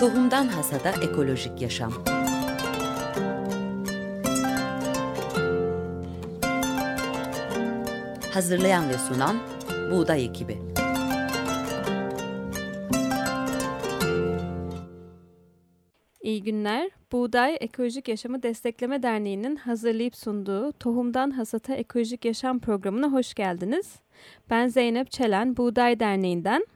Tohumdan Hasada Ekolojik Yaşam Hazırlayan ve sunan Buğday Ekibi İyi günler. Buğday Ekolojik Yaşamı Destekleme Derneği'nin hazırlayıp sunduğu Tohumdan Hasata Ekolojik Yaşam programına hoş geldiniz. Ben Zeynep Çelen, Buğday Derneği'nden.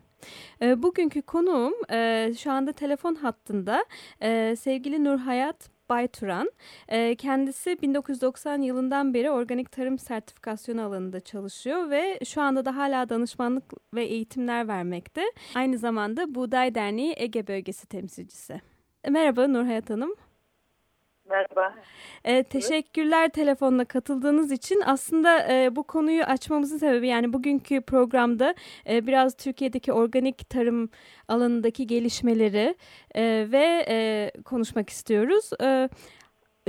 E, bugünkü konuğum e, şu anda telefon hattında e, sevgili Nur Hayat Bayturan. E, kendisi 1990 yılından beri organik tarım sertifikasyonu alanında çalışıyor ve şu anda da hala danışmanlık ve eğitimler vermekte. Aynı zamanda Buğday Derneği Ege Bölgesi temsilcisi. Merhaba Nur Hayat Hanım. Merhaba. E, teşekkürler telefonla katıldığınız için. Aslında e, bu konuyu açmamızın sebebi yani bugünkü programda e, biraz Türkiye'deki organik tarım alanındaki gelişmeleri e, ve e, konuşmak istiyoruz. E,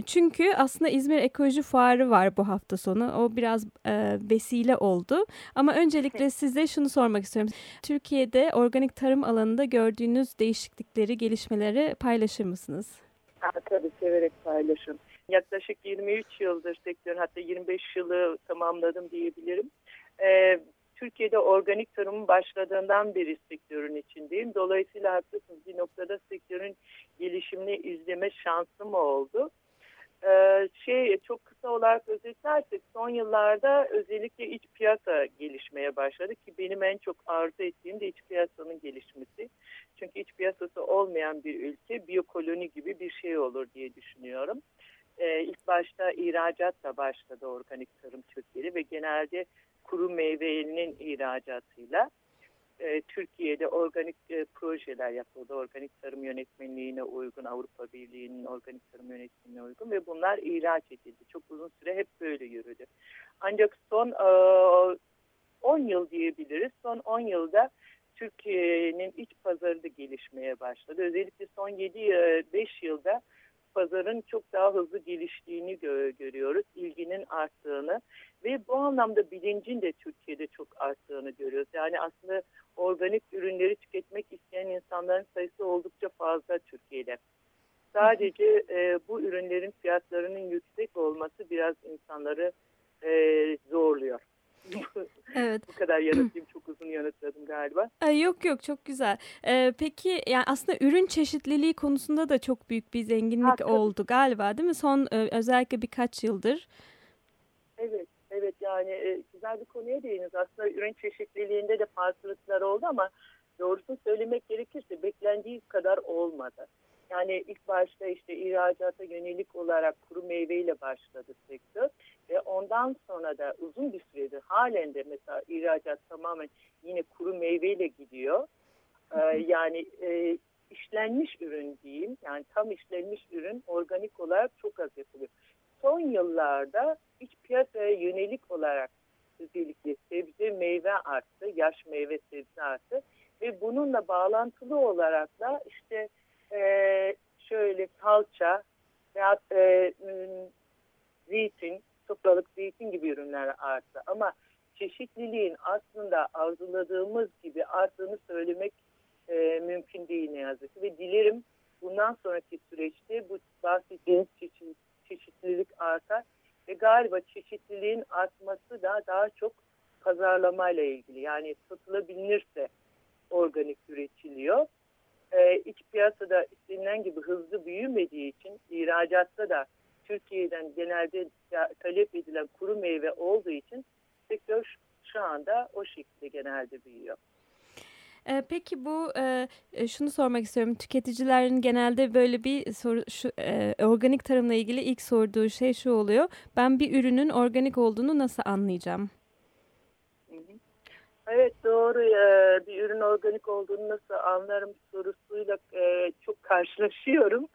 çünkü aslında İzmir Ekoloji Fuarı var bu hafta sonu. O biraz e, vesile oldu. Ama öncelikle size şunu sormak istiyorum. Türkiye'de organik tarım alanında gördüğünüz değişiklikleri, gelişmeleri paylaşır mısınız? Tabii severek paylaşım. Yaklaşık 23 yıldır sektörün hatta 25 yılı tamamladım diyebilirim. Ee, Türkiye'de organik tarımın başladığından beri sektörün içindeyim. Dolayısıyla haklısınız bir noktada sektörün gelişimini izleme şansım oldu. Şey çok kısa olarak özetlersek son yıllarda özellikle iç piyasa gelişmeye başladı ki benim en çok arzu ettiğim de iç piyasanın gelişmesi. Çünkü iç piyasası olmayan bir ülke biyokoloni gibi bir şey olur diye düşünüyorum. Ee, ilk başta ihracatla başladı organik tarım Türkiye'de ve genelde kuru meyvenin ihracatıyla e, Türkiye'de organik e, projeler yapıldı. Organik tarım yönetmenliğine uygun, Avrupa Birliği'nin organik tarım yönetmenliğine uygun ve bunlar ihraç edildi. Çok uzun süre hep böyle yürüdü. Ancak son e, 10 yıl diyebiliriz. Son 10 yılda Türkiye'nin iç pazarı da gelişmeye başladı. Özellikle son 7-5 yılda pazarın çok daha hızlı geliştiğini gö görüyoruz. ilginin arttığını ve bu anlamda bilincin de Türkiye'de çok arttığını görüyoruz. Yani aslında organik ürünleri tüketmek isteyen insanların sayısı oldukça fazla Türkiye'de. Sadece e, bu ürünlerin fiyatlarının yüksek olması biraz insanları e, zorluyor. Evet. Bu kadar yanıtlayayım çok uzun yanıtladım galiba. Ay, yok yok çok güzel. Ee, peki yani aslında ürün çeşitliliği konusunda da çok büyük bir zenginlik ha, oldu galiba değil mi? Son e, özellikle birkaç yıldır. Evet. Evet yani e, güzel bir konuya değiniz. Aslında ürün çeşitliliğinde de farklılıklar oldu ama doğrusunu söylemek gerekirse beklendiği kadar olmadı. Yani ilk başta işte ihracata yönelik olarak kuru meyveyle başladı sektör ve ondan sonra da uzun bir süredir halen de mesela ihracat tamamen yine kuru meyveyle gidiyor. Ee, yani e, işlenmiş ürün diyeyim yani tam işlenmiş ürün organik olarak çok az yapılıyor. Son yıllarda iç piyasaya yönelik olarak özellikle sebze meyve arttı, yaş meyve sebze arttı ve bununla bağlantılı olarak da işte e, şöyle salça veya e, zeytin, sofralık zeytin gibi ürünler arttı. Ama çeşitliliğin aslında arzuladığımız gibi arttığını söylemek e, mümkün değil ne yazık ki. Ve dilerim bundan sonraki süreçte bu bahsettiğiniz çeşit, çeşitlilik artar. Ve galiba çeşitliliğin artması da daha çok pazarlamayla ilgili. Yani satılabilirse organik üretiliyor piyasada istenilen gibi hızlı büyümediği için ihracatta da Türkiye'den genelde talep edilen kuru meyve olduğu için sektör şu anda o şekilde genelde büyüyor. Peki bu şunu sormak istiyorum. Tüketicilerin genelde böyle bir soru, şu, organik tarımla ilgili ilk sorduğu şey şu oluyor. Ben bir ürünün organik olduğunu nasıl anlayacağım? Evet doğru ee, bir ürün organik olduğunu nasıl anlarım sorusuyla e, çok karşılaşıyorum.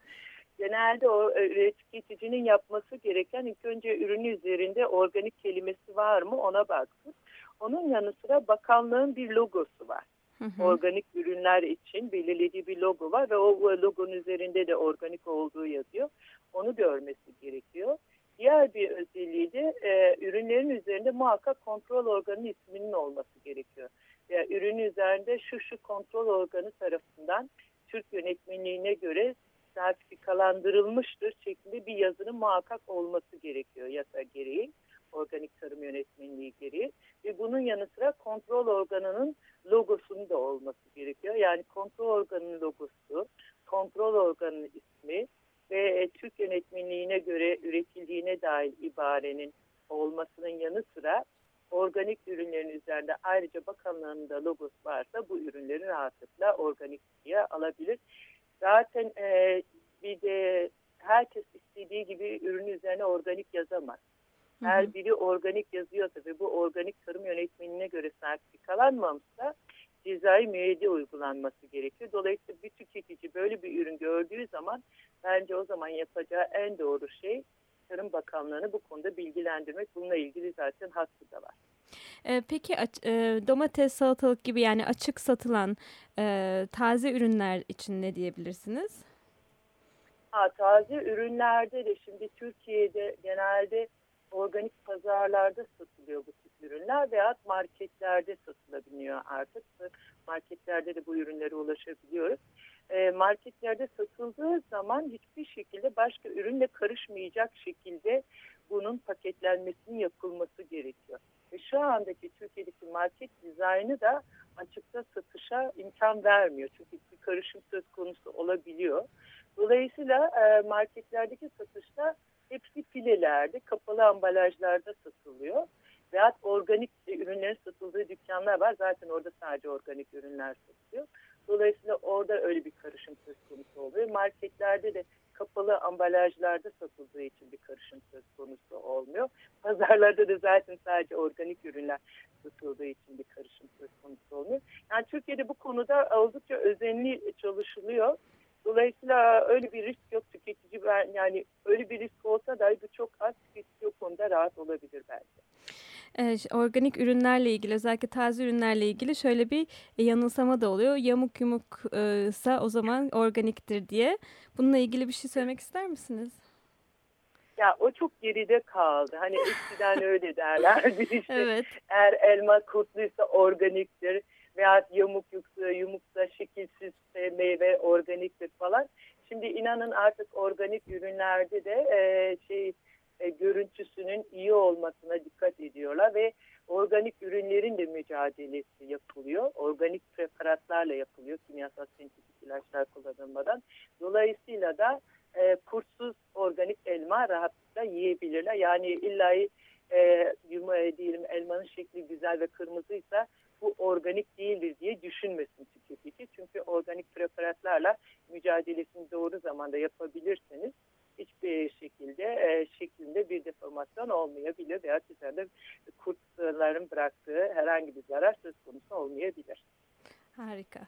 Genelde o e, tüketicinin yapması gereken ilk önce ürünü üzerinde organik kelimesi var mı ona baksın. Onun yanı sıra bakanlığın bir logosu var. Hı hı. Organik ürünler için belirlediği bir logo var ve o logonun üzerinde de organik olduğu yazıyor. Onu görmesi gerekiyor. Diğer bir özelliği de e, ürünlerin üzerinde muhakkak kontrol organı isminin olması gerekiyor. Yani ürün üzerinde şu şu kontrol organı tarafından Türk yönetmenliğine göre sertifikalandırılmıştır şeklinde bir yazının muhakkak olması gerekiyor yasa gereği organik tarım yönetmenliği gereği ve bunun yanı sıra kontrol organının logosunun da olması gerekiyor. Yani kontrol organının logosu, kontrol organının ismi ve Türk yönetmenliğine göre üretildiğine dair ibarenin olmasının yanı sıra organik ürünlerin üzerinde ayrıca bakanlığın da logosu varsa bu ürünleri rahatlıkla organik diye alabilir. Zaten e, bir de herkes istediği gibi ürün üzerine organik yazamaz. Her biri organik yazıyorsa ve bu organik tarım yönetmenine göre sertifikalanmamışsa cezai müeyyide uygulanması gerekiyor. Dolayısıyla bir tüketici böyle bir ürün gördüğü zaman bence o zaman yapacağı en doğru şey Tarım Bakanlığı'nı bu konuda bilgilendirmek. Bununla ilgili zaten hakkı da var. E, peki e, domates, salatalık gibi yani açık satılan e, taze ürünler için ne diyebilirsiniz? Ha, taze ürünlerde de şimdi Türkiye'de genelde organik pazarlarda satılıyor bu tip ürünler veya marketlerde satılabiliyor artık. Marketlerde de bu ürünlere ulaşabiliyoruz. E, marketlerde satıldığı zaman hiçbir şekilde başka ürünle karışmayacak şekilde bunun paketlenmesinin yapılması gerekiyor. Ve şu andaki Türkiye'deki market dizaynı da açıkta satışa imkan vermiyor. Çünkü bir karışım söz konusu olabiliyor. Dolayısıyla e, marketlerdeki satışta hepsi filelerde, kapalı ambalajlarda satılıyor. Veyahut organik ürünlerin satıldığı dükkanlar var. Zaten orada sadece organik ürünler satılıyor. Dolayısıyla orada öyle bir karışım söz konusu oluyor. Marketlerde de kapalı ambalajlarda satıldığı için bir karışım söz konusu olmuyor. Pazarlarda da zaten sadece organik ürünler satıldığı için bir karışım söz konusu olmuyor. Yani Türkiye'de bu konuda oldukça özenli çalışılıyor. Dolayısıyla öyle bir risk yok tüketici yani öyle bir risk olsa da bu çok az tüketici o konuda rahat olabilir bence. Evet, organik ürünlerle ilgili özellikle taze ürünlerle ilgili şöyle bir e, yanılsama da oluyor. Yamuk yumuksa o zaman organiktir diye. Bununla ilgili bir şey söylemek ister misiniz? Ya o çok geride kaldı. Hani eskiden öyle derlerdi işte. evet. Eğer elma kurtluysa organiktir veya yamuk yuksa, yumuksa şekilsiz meyve organiktir falan. Şimdi inanın artık organik ürünlerde de e, şey e, görüntüsünün iyi olmasına dikkat ediyorlar ve organik ürünlerin de mücadelesi yapılıyor. Organik preparatlarla yapılıyor. Kimyasal sentetik ilaçlar kullanılmadan. Dolayısıyla da e, kurtsuz organik elma rahatlıkla yiyebilirler. Yani illa e, yuma, diyelim elmanın şekli güzel ve kırmızıysa bu organik değildir diye düşünmesin tüketici. Çünkü organik preparatlarla mücadelesini doğru zamanda yapabilirseniz hiçbir şekilde e, şeklinde bir deformasyon olmayabilir veya üzerinde kurtların bıraktığı herhangi bir zarar söz konusu olmayabilir. Harika.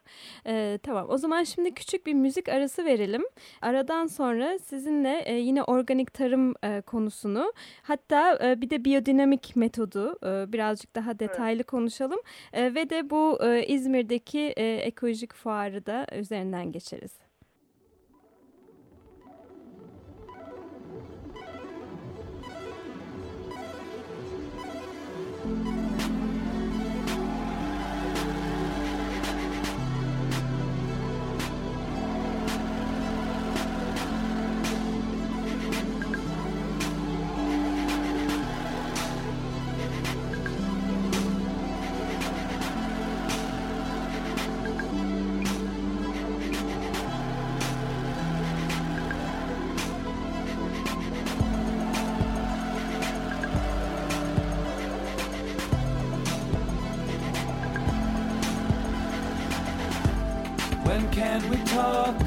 Ee, tamam o zaman şimdi küçük bir müzik arası verelim. Aradan sonra sizinle e, yine organik tarım e, konusunu hatta e, bir de biyodinamik metodu e, birazcık daha detaylı evet. konuşalım. E, ve de bu e, İzmir'deki e, ekolojik fuarı da üzerinden geçeriz. Talk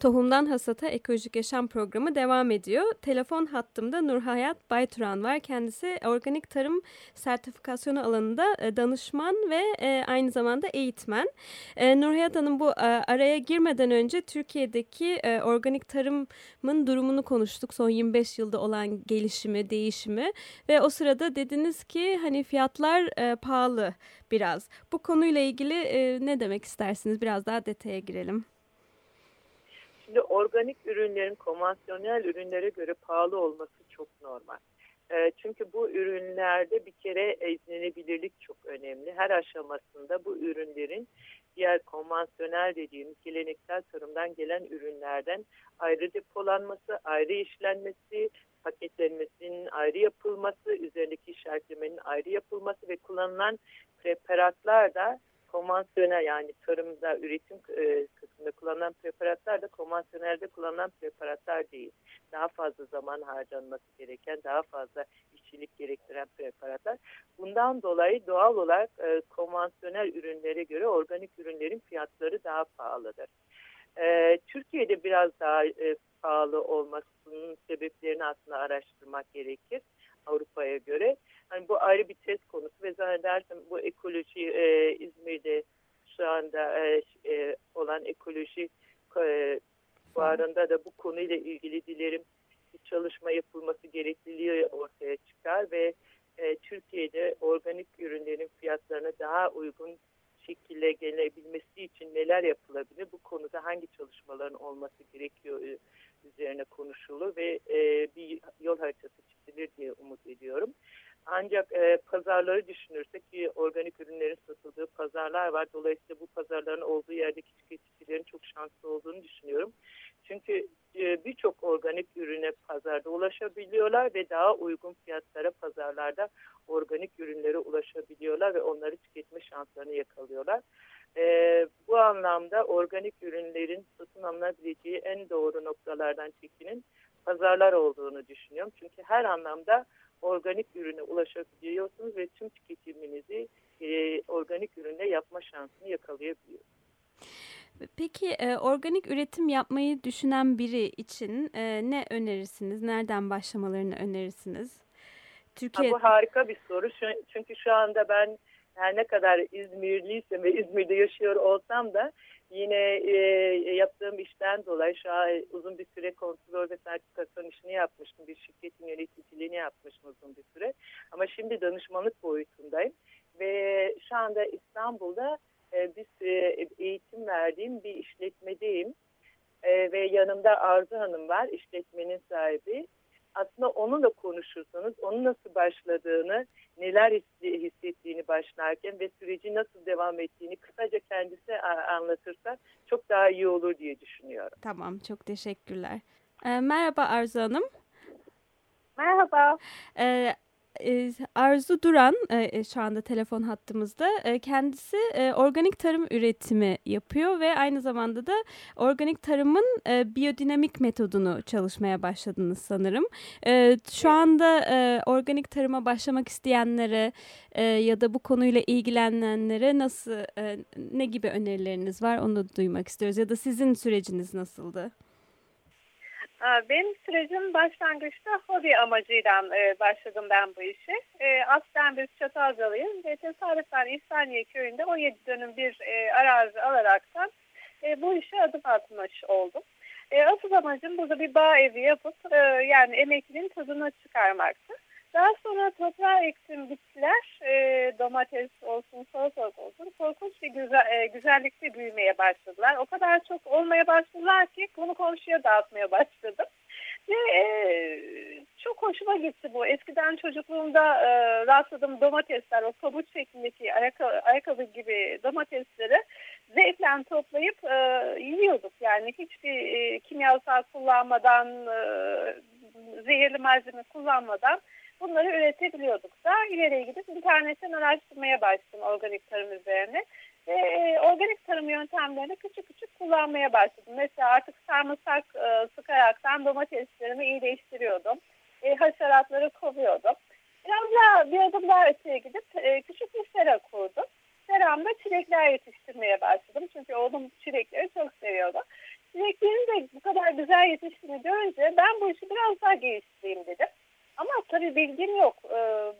Tohumdan Hasata Ekolojik Yaşam Programı devam ediyor. Telefon hattımda Nurhayat Bayturan var. Kendisi organik tarım sertifikasyonu alanında e, danışman ve e, aynı zamanda eğitmen. E, Nurhayat Hanım bu araya girmeden önce Türkiye'deki organik tarımın durumunu konuştuk. Son 25 yılda olan gelişimi, değişimi ve o sırada dediniz ki hani fiyatlar pahalı biraz. Bu konuyla ilgili ne demek istersiniz? Biraz daha detaya girelim. Şimdi organik ürünlerin konvansiyonel ürünlere göre pahalı olması çok normal. Ee, çünkü bu ürünlerde bir kere izlenebilirlik çok önemli. Her aşamasında bu ürünlerin diğer konvansiyonel dediğimiz geleneksel tarımdan gelen ürünlerden ayrı depolanması, ayrı işlenmesi, paketlenmesinin ayrı yapılması, üzerindeki işaretlemenin ayrı yapılması ve kullanılan preparatlar da konvansiyonel yani tarımda üretim e, kısmında kullanılan preparatlar da konvansiyonelde kullanılan preparatlar değil. Daha fazla zaman harcanması gereken, daha fazla işçilik gerektiren preparatlar. Bundan dolayı doğal olarak e, konvansiyonel ürünlere göre organik ürünlerin fiyatları daha pahalıdır. E, Türkiye'de biraz daha e, pahalı olmasının sebeplerini aslında araştırmak gerekir Avrupa'ya göre. Hani bu ayrı bir test konusu ve zannedersem bu ekoloji e, İzmir'de şu anda e, e, olan ekoloji e, da bu konuyla ilgili dilerim bir çalışma yapılması gerekliliği ortaya çıkar ve e, Türkiye'de organik ürünlerin fiyatlarına daha uygun şekilde gelebilmesi için neler yapılabilir? Bu konuda hangi çalışmaların olması gerekiyor e, üzerine konuşulur ve e, bir yol haritası çizilir diye umut ediyorum. Ancak e, pazarları düşünürsek ki organik ürünlerin satıldığı pazarlar var. Dolayısıyla bu pazarların olduğu yerdeki tüketicilerin çok şanslı olduğunu düşünüyorum. Çünkü e, birçok organik ürüne pazarda ulaşabiliyorlar ve daha uygun fiyatlara pazarlarda organik ürünlere ulaşabiliyorlar ve onları tüketme şanslarını yakalıyorlar. E, bu anlamda organik ürünlerin satın alınabileceği en doğru noktalardan çekinin pazarlar olduğunu düşünüyorum. Çünkü her anlamda organik ürüne ulaşabiliyorsunuz ve tüm tüketiminizi e, organik ürünle yapma şansını yakalayabiliyorsunuz. Peki e, organik üretim yapmayı düşünen biri için e, ne önerirsiniz? Nereden başlamalarını önerirsiniz? Türkiye... Ha, bu harika bir soru. Çünkü şu anda ben her ne kadar İzmirliysem ve İzmir'de yaşıyor olsam da yine e, yaptığım işten dolayı şu an uzun bir süre kontrol ve sertifikasyon işini yapmıştım. Bir şirketin yöneticiliğini yapmıştım uzun bir süre. Ama şimdi danışmanlık boyutundayım. Ve şu anda İstanbul'da e, bir eğitim verdiğim bir işletmedeyim. E, ve yanımda Arzu Hanım var, işletmenin sahibi aslında onunla konuşursanız onun nasıl başladığını, neler hissettiğini başlarken ve süreci nasıl devam ettiğini kısaca kendisi anlatırsa çok daha iyi olur diye düşünüyorum. Tamam, çok teşekkürler. Ee, merhaba Arzu Hanım. Merhaba. Ee, Arzu Duran e, e, şu anda telefon hattımızda. Kendisi organik tarım üretimi yapıyor ve aynı zamanda da organik tarımın biyodinamik metodunu çalışmaya başladınız sanırım. Şu anda organik tarıma başlamak isteyenlere ya da bu konuyla ilgilenenlere nasıl ne gibi önerileriniz var onu duymak istiyoruz ya da sizin süreciniz nasıldı? Benim sürecim başlangıçta hobi amacıyla e, başladım ben bu işe. E, aslen bir Çatalcalıyım ve tesadüfen İhsaniye köyünde 17 dönüm bir e, arazi alaraktan bu işe adım atmış oldum. Asıl amacım burada bir bağ evi yapıp yani emekliliğin tadını çıkarmaktı. Daha sonra toprağa ektim bitkiler, e, domates olsun, salatalık olsun, korkunç bir güzel, e, güzellikte büyümeye başladılar. O kadar çok olmaya başladılar ki bunu komşuya dağıtmaya başladım. Ve e, çok hoşuma gitti bu. Eskiden çocukluğumda e, rastladığım domatesler, o pabuç şeklindeki ayakkabı, ayakkabı gibi domatesleri zevkle toplayıp e, yiyorduk. Yani hiçbir e, kimyasal kullanmadan, e, zehirli malzeme kullanmadan Bunları üretebiliyorduk da ileriye gidip internetten araştırmaya başladım organik tarım üzerine. Ve e, organik tarım yöntemlerini küçük küçük kullanmaya başladım. Mesela artık sarımsak e, sıkaraktan domateslerimi iyileştiriyordum. E, haşeratları kovuyordum. Biraz daha bir adım daha öteye gidip e, küçük bir sera kurdum. Seramda çilekler yetiştirmeye başladım. Çünkü oğlum çilekleri çok seviyordu. Çileklerin de bu kadar güzel yetiştiğini görünce ben bu işi biraz daha geliştireyim dedim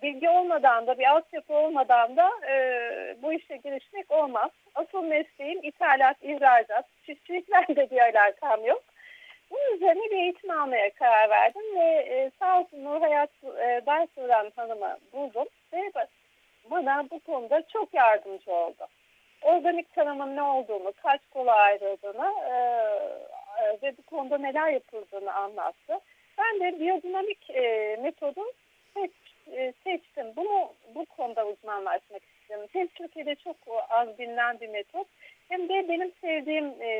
bilgi olmadan da bir altyapı olmadan da e, bu işe girişmek olmaz. Asıl mesleğim ithalat, ihracat, çiftçilikle de bir alakam yok. Bunun üzerine bir eğitim almaya karar verdim ve e, sağ olsun Nur Hayat e, Baysuran Hanım'ı buldum ve bana bu konuda çok yardımcı oldu. Organik tarımın ne olduğunu, kaç kola ayrıldığını e, e, ve bu konuda neler yapıldığını anlattı. Ben de biyodinamik e, metodu seç, e, seçtim. Bunu bu konuda uzmanlaşmak istedim. Hem Türkiye'de çok az bilinen bir metot hem de benim sevdiğim e,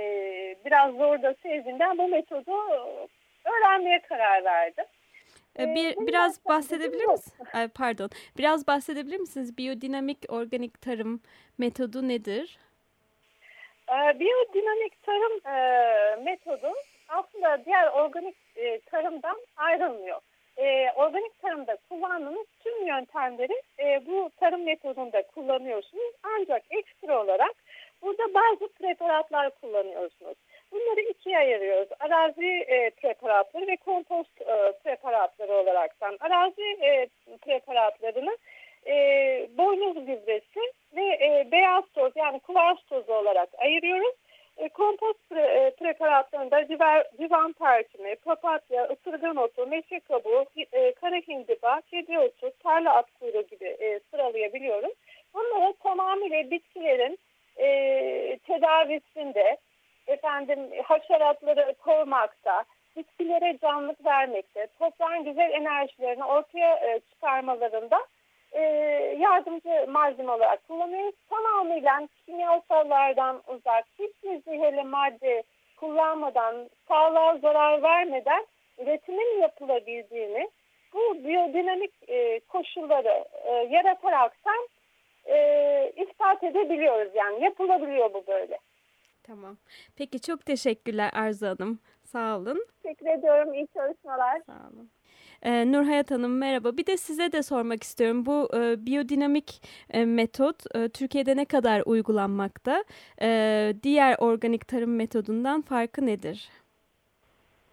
biraz zor da sevdiğimden bu metodu öğrenmeye karar verdim. E, bir biraz bahsedebilir misiniz? Pardon. Biraz bahsedebilir misiniz? Biyodinamik organik tarım metodu nedir? E, biyodinamik tarım e, metodu aslında diğer organik tarımdan ayrılmıyor. Organik tarımda kullandığınız tüm yöntemleri bu tarım metodunda kullanıyorsunuz. Ancak ekstra olarak burada bazı preparatlar kullanıyorsunuz. Bunları ikiye ayırıyoruz. Arazi e, preparatları ve kompost e, preparatları olaraktan. Arazi e, preparatlarını e, boynuz gübresi ve e, beyaz toz yani kuvars tozu olarak ayırıyoruz. E, kompost pre, e, preparatlarında civar, civan perçimi, papatya, ısırgan otu, meşe kabuğu, e, kara hindiba, kedi otu, tarla at kuyruğu gibi e, sıralayabiliyoruz. Bunları tamamıyla bitkilerin e, tedavisinde, efendim haşeratları korumakta, bitkilere canlılık vermekte, toprağın güzel enerjilerini ortaya e, çıkarmalarında e, yardımcı malzeme olarak kullanıyoruz. Tamamıyla kimyasallardan uzak, hiçbir zehirli madde kullanmadan, sağlığa zarar vermeden üretimin yapılabildiğini bu biyodinamik e, koşulları e, yarataraktan e, ispat edebiliyoruz. Yani yapılabiliyor bu böyle. Tamam. Peki çok teşekkürler Arzu Hanım. Sağ olun. Teşekkür ediyorum. İyi çalışmalar. Sağ olun. Ee, Nurhayat Hanım merhaba. Bir de size de sormak istiyorum. Bu e, biyodinamik e, metot e, Türkiye'de ne kadar uygulanmakta? E, diğer organik tarım metodundan farkı nedir?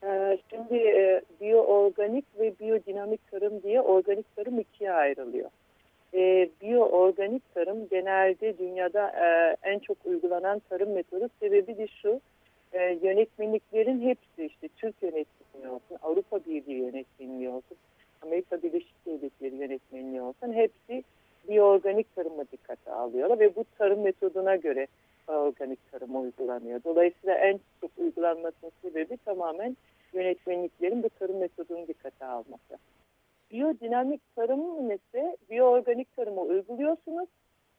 Ee, şimdi e, biyoorganik ve biyodinamik tarım diye organik tarım ikiye ayrılıyor e, biyoorganik tarım genelde dünyada e, en çok uygulanan tarım metodu. Sebebi de şu, e, yönetmenliklerin hepsi işte Türk yönetmenliği olsun, Avrupa Birliği yönetmenliği olsun, Amerika Birleşik Devletleri yönetmenliği olsun hepsi biyoorganik tarıma dikkate alıyorlar ve bu tarım metoduna göre organik tarım uygulanıyor. Dolayısıyla en çok uygulanmasının sebebi tamamen yönetmenliklerin bu tarım metodunu dikkate alması. Biyodinamik tarımın ise biyoorganik tarımı uyguluyorsunuz.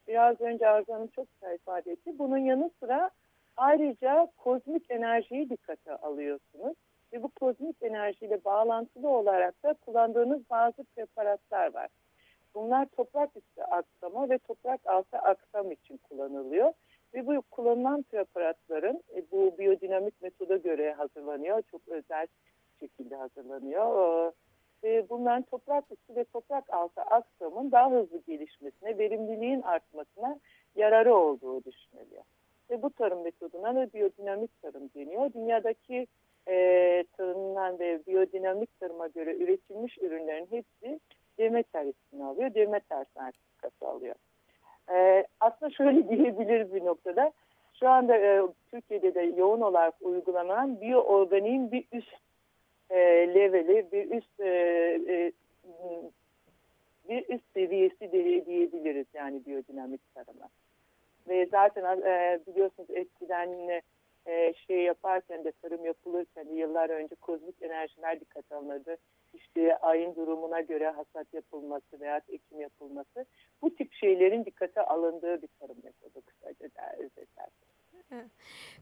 Biraz önce Arzu çok güzel ifade etti. Bunun yanı sıra ayrıca kozmik enerjiyi dikkate alıyorsunuz. Ve bu kozmik enerjiyle bağlantılı olarak da kullandığınız bazı preparatlar var. Bunlar toprak üstü aksama ve toprak altı aksam için kullanılıyor. Ve bu kullanılan preparatların e, bu biyodinamik metoda göre hazırlanıyor. Çok özel şekilde hazırlanıyor e, bunların toprak üstü ve toprak altı aksamın daha hızlı gelişmesine, verimliliğin artmasına yararı olduğu düşünülüyor. Ve bu tarım metoduna da biyodinamik tarım deniyor. Dünyadaki e, tarımdan ve biyodinamik tarıma göre üretilmiş ürünlerin hepsi Demeter ismini alıyor. Demeter sertifikası alıyor. E, aslında şöyle diyebiliriz bir noktada. Şu anda e, Türkiye'de de yoğun olarak uygulanan biyoorganiğin bir üst e, leveli bir üst e, e, bir üst seviyesi diyebiliriz yani biyodinamik tarıma. Ve zaten e, biliyorsunuz eskiden e, şey yaparken de tarım yapılırken de yıllar önce kozmik enerjiler dikkat alınırdı. İşte ayın durumuna göre hasat yapılması veya ekim yapılması. Bu tip şeylerin dikkate alındığı bir tarım metodu kısaca özetlersek.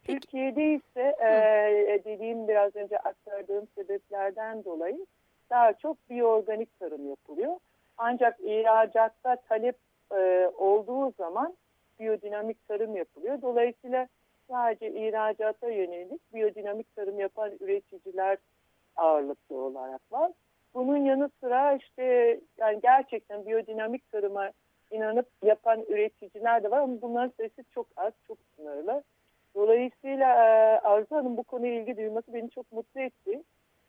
Türkiye'de ise e, dediğim biraz önce aktardığım sebeplerden dolayı daha çok biyoorganik tarım yapılıyor. Ancak ihracatta talep e, olduğu zaman biyodinamik tarım yapılıyor. Dolayısıyla sadece ihracata yönelik biyodinamik tarım yapan üreticiler ağırlıklı olarak var. Bunun yanı sıra işte yani gerçekten biyodinamik tarıma inanıp yapan üreticiler de var ama bunların sayısı çok az, çok sınırlı. Dolayısıyla e, Arzu Hanım bu konuya ilgi duyması beni çok mutlu etti.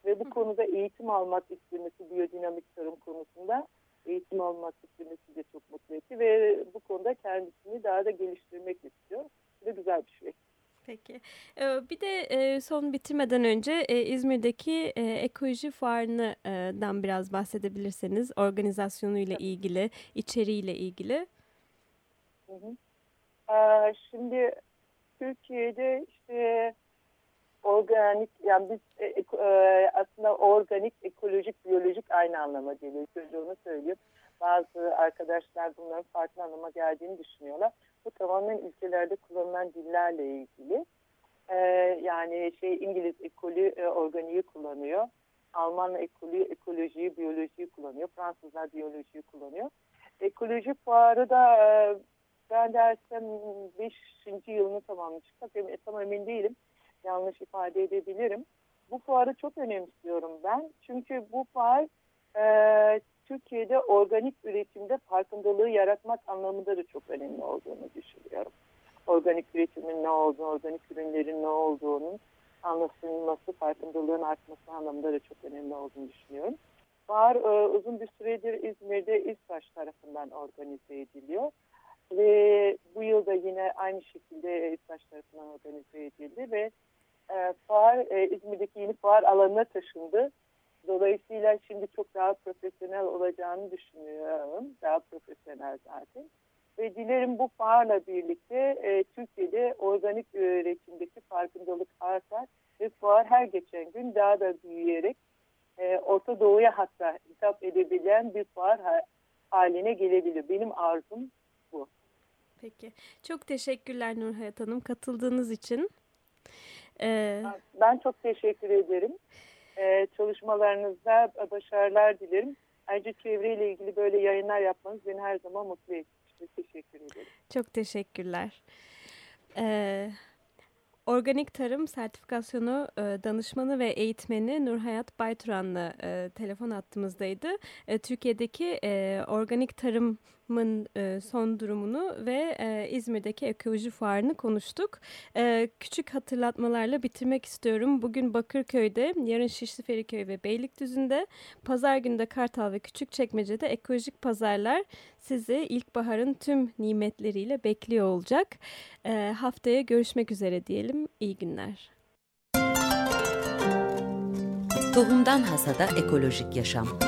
Ve bu konuda eğitim almak istemesi biyodinamik tarım konusunda eğitim almak istemesi de çok mutlu etti ve bu konuda kendisini daha da geliştirmek istiyor. Bu da güzel bir şey. Peki. Ee, bir de e, son bitirmeden önce e, İzmir'deki e, ekoloji fuarından biraz bahsedebilirseniz organizasyonuyla ilgili, içeriğiyle ilgili. Hı hı. Ee, şimdi Türkiye'de işte organik yani biz aslında organik, ekolojik, biyolojik aynı anlama geliyor. Onu söyleyeyim. Bazı arkadaşlar bunların farklı anlama geldiğini düşünüyorlar. Bu tamamen ülkelerde kullanılan dillerle ilgili. Ee, yani şey İngiliz ekolü e, organiği kullanıyor. Alman ekolü ekolojiyi, biyolojiyi kullanıyor. Fransızlar biyolojiyi kullanıyor. Ekoloji fuarı da e, ben dersem 5. yılını tamamlamış. Tabii tam emin değilim. Yanlış ifade edebilirim. Bu fuarı çok önemsiyorum ben. Çünkü bu fuar e, Türkiye'de organik üretimde farkındalığı yaratmak anlamında da çok önemli olduğunu düşünüyorum. Organik üretimin ne olduğunu, organik ürünlerin ne olduğunu anlaşılması, farkındalığın artması anlamında da çok önemli olduğunu düşünüyorum. Var e, uzun bir süredir İzmir'de İSTAŞ tarafından organize ediliyor. Ve bu yılda yine aynı şekilde İSTAŞ tarafından organize edildi ve e, fuar e, İzmir'deki yeni fuar alanına taşındı. Dolayısıyla şimdi çok daha profesyonel olacağını düşünüyorum. Daha profesyonel zaten. Ve dilerim bu fuarla birlikte e, Türkiye'de organik üretimdeki farkındalık artar ve fuar her geçen gün daha da büyüyerek e, Orta Doğu'ya hatta hitap edebilen bir fuar ha haline gelebilir. Benim arzum bu. Peki. Çok teşekkürler Nurhayat Hanım katıldığınız için. Ee... Ben çok teşekkür ederim. Ee, çalışmalarınızda başarılar dilerim. Ayrıca çevreyle ilgili böyle yayınlar yapmanız beni her zaman mutlu etmiştir. Teşekkür ederim. Çok teşekkürler. Ee, Organik Tarım Sertifikasyonu e, danışmanı ve eğitmeni Nurhayat Bayturan'la e, telefon attığımızdaydı. E, Türkiye'deki e, organik tarımın e, son durumunu ve e, İzmir'deki ekoloji fuarını konuştuk. E, küçük hatırlatmalarla bitirmek istiyorum. Bugün Bakırköy'de, yarın Şişli Feriköy ve Beylikdüzü'nde, pazar günde Kartal ve Küçükçekmece'de ekolojik pazarlar sizi ilkbaharın tüm nimetleriyle bekliyor olacak. E, haftaya görüşmek üzere diyelim. İyi günler. Tohumdan Hasada Ekolojik Yaşam